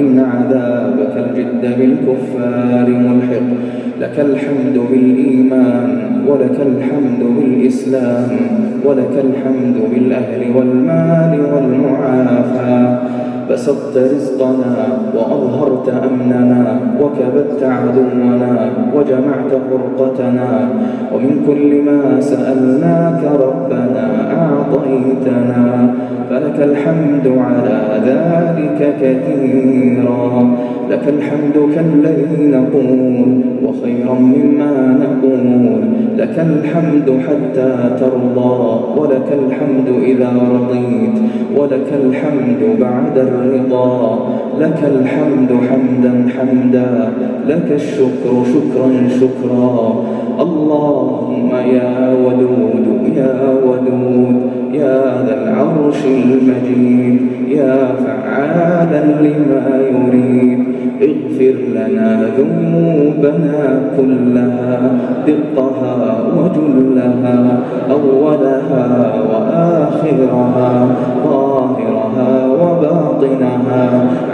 إن عذابك الجد بالكفار ملحق. لك الحمد بالإيمان ولك الحمد بالإسلام ولك الحمد بالأهل والمال والمعافاة بسطت رزقنا وأظهرت أمننا وكبت عدونا وجمعت فرقتنا ومن كل ما سألناك ربنا أعطيتنا فلك الحمد على ذلك كثيرا لك الحمد كالذي نقول وخيرا مما نقول. لك الحمد حتى ترضى ولك الحمد إذا رضيت ولك الحمد بعد الرضا. لك الحمد حمدا حمدا لك الشكر شكرا شكرا. اللهم يا ودود يا ودود يا ذا العرش المجيد يا فعالا لما يريد. اغفر لنا ذنوبنا كلها دقها وجلها أولها وآخرها ظاهرها وباطنها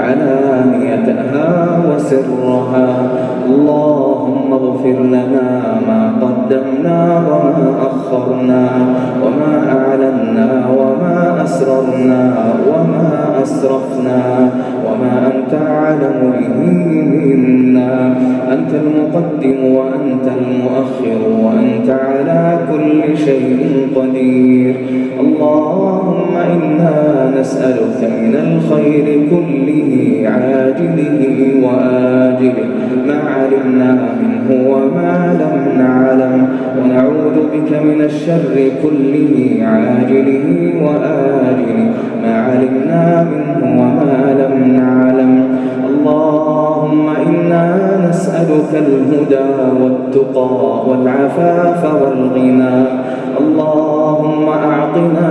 علانيتها وسرها. اللهم اغفر لنا ما قدمنا وما أخرنا وما أعلنا وما أسررنا وما أسرفنا وما أنت أعلم به منا. أنت المقدم وأنت المؤخر وأنت على كل شيء قدير. اللهم إنا نسألك من الخير كله عاجله وآجله. ما علمنا منه وما لم نعلم. بك من الشر كله عاجله وآجله. ما علمنا منه وما لم نعلم. اللهم إنا نسألك الهدى والتقى والعفاف والغنى. اللهم أعطنا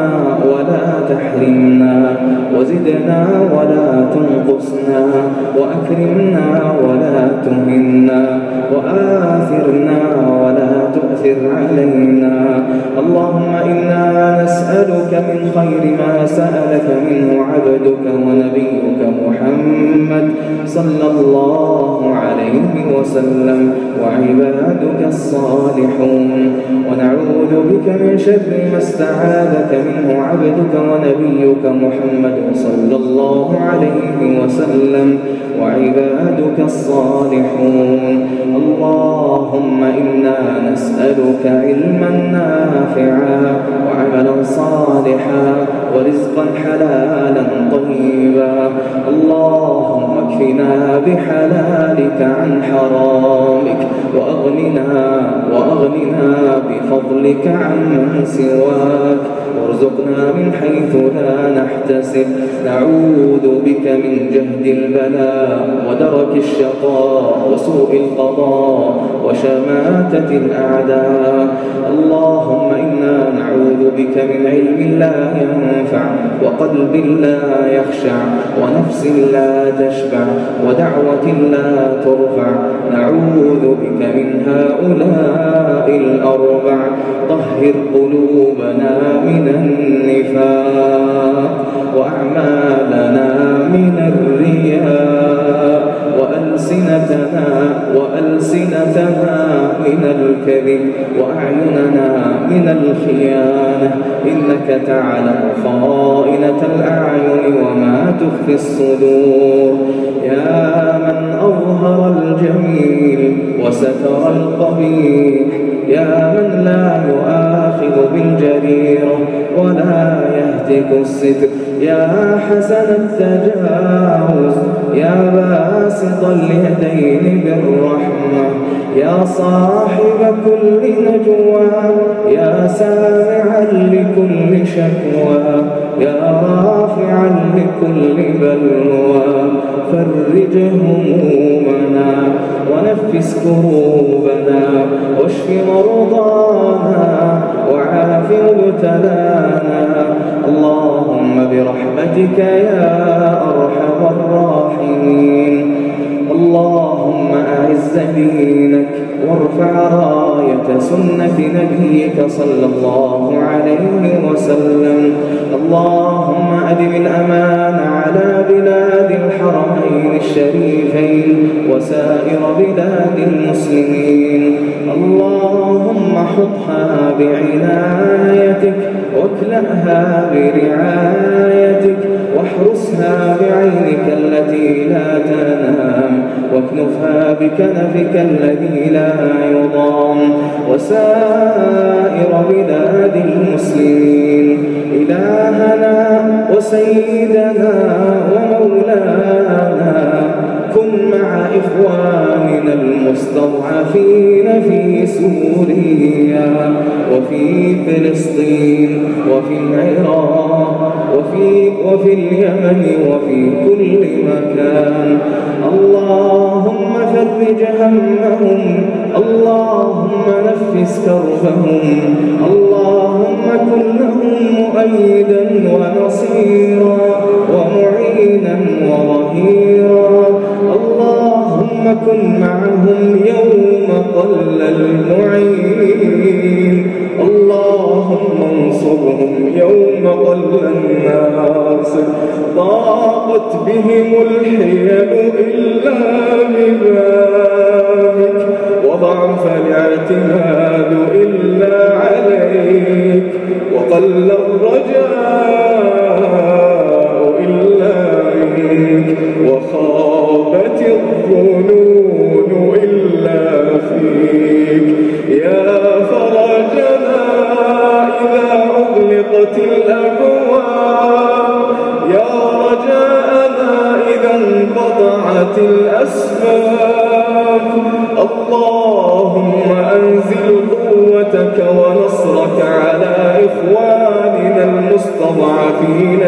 ولا تحرمنا وزدنا ولا تنقصنا وأكرمنا ولا تهنا وآثرنا ولا تؤثر علينا. اللهم إنا نسألك من خير ما سألك منه عبدك ونبيك محمد صلى الله وسلم وعبادك الصالحون. ونعوذ بك من شر ما استعاذك منه عبدك ونبيك محمد صلى الله عليه وسلم وعبادك الصالحون. اللهم إنا نسألك علما نافعا وعملا صالحا ورزقا حلالا طيبا. اللهم اكفنا بحلالك عن حرامك وأغننا وأغننا بفضلك عمن سواك. وارزقنا من حيث لا نحتسب. نعوذ بك من جهد البلاء ودرك الشقاء وسوء القضاء وشماتة الأعداء. اللهم إنا نعوذ بك من علم لا ينفع وقلب لا يخشع ونفس لا تشبع ودعوة لا ترفع نعوذ بك من هؤلاء الأربع. طهر قلوبنا من النفاق وأعمالنا من الرياء وألسنتنا وألسنتنا من الكذب وأعيننا من الخيانة. إنك تعلم خائنة الأعين وما تخفي الصدور. يا من أظهر الجميل وستر القبيح يا من لا يؤاخذ بالجريرة ولا يهتك الستر. يا حسن التجاوز يا باسط اليدين بالرحمة. يا صاحب كل نجوى يا سامعا لكل شكوى. يا رافعا لكل بلوى. فرج همومنا ونفس كروبنا واشف مرضانا وعاف مبتلانا اللهم برحمتك يا أرحم الراحمين. اللهم أعز دينك وارفع راية سنة نبيك صلى الله عليه وسلم. اللهم أدم الأمان على بلاد الحرمين الشريفين وسائر بلاد المسلمين. اللهم حطها بعنايتك واكلأها برعايتك واحرسها بعينك التي لا تنام واكنفها بكنفك الذي لا يضام. وسائر بلاد المسلمين إلهنا وسيدنا كن مع إخواننا المستضعفين في سوريا وفي فلسطين وفي العراق وفي, وفي اليمن وفي كل مكان. اللهم فرج همهم اللهم نفس كربهم اللهم كن لهم مؤيدا ونصيرا ومعينا وظهيرا. اللهم كن معهم يوم قل المعين. اللهم انصرهم يوم قل الناس. ضاقت بهم الحيل إلا ببابك وضعف الاعتماد إلا عليك. وقل الرجاء وخابت الظنون إلا فيك. يا فرجنا إذا أغلقت الأبواب يا رجاءنا إذا انقطعت الأسباب اللهم أنزل قوتك ونصرك على إخواننا المستضعفين.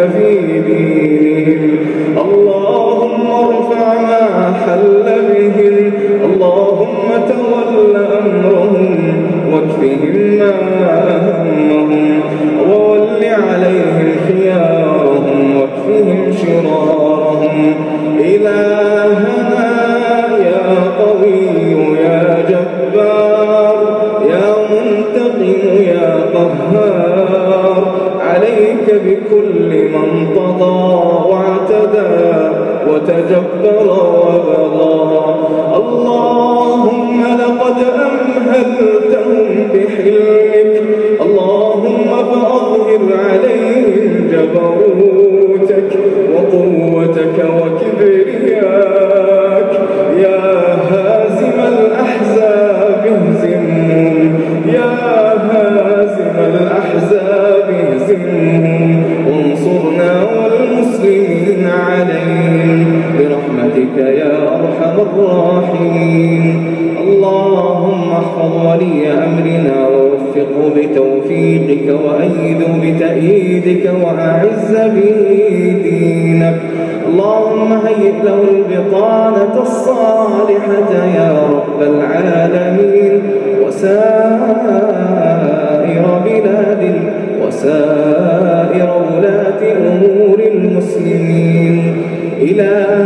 بتأييدك وأعز به دينك. اللهم هيئ له البطانة الصالحة يا رب العالمين. وسائر بلاد وسائر ولاة أمور المسلمين. إلهنا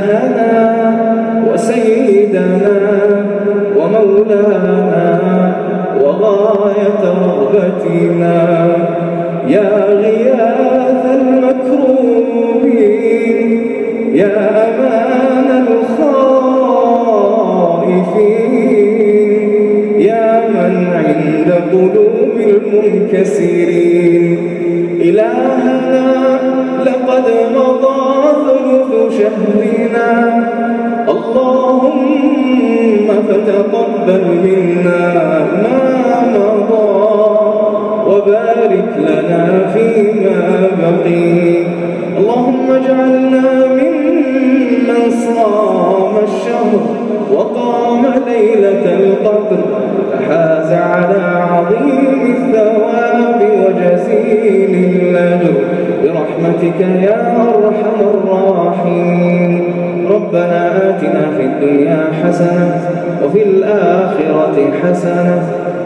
قلوب المنكسرين. إلهنا لقد مضى ثلث شهرنا. اللهم فتقبل منا ما مضى وبارك لنا فيما بقي. اللهم اجعلنا ممن صام الشهر وقام ليلة القدر. فحاز على وجزيل الأجر برحمتك يا أرحم الراحمين. ربنا آتنا في الدنيا حسنة وفي الآخرة حسنة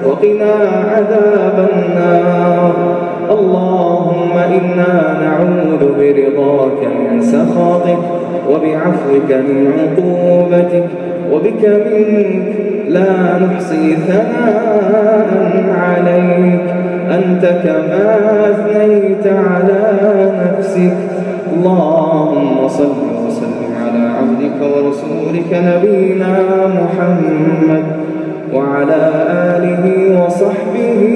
وقنا عذاب النار. اللهم إنا نعوذ برضاك من سخطك وبعفوك من عقوبتك وبك منك لا نحصي ثناء عليك. أنت كما أثنيت على نفسك. اللهم صل وسلم على عبدك ورسولك نبينا محمد وعلى آله وصحبه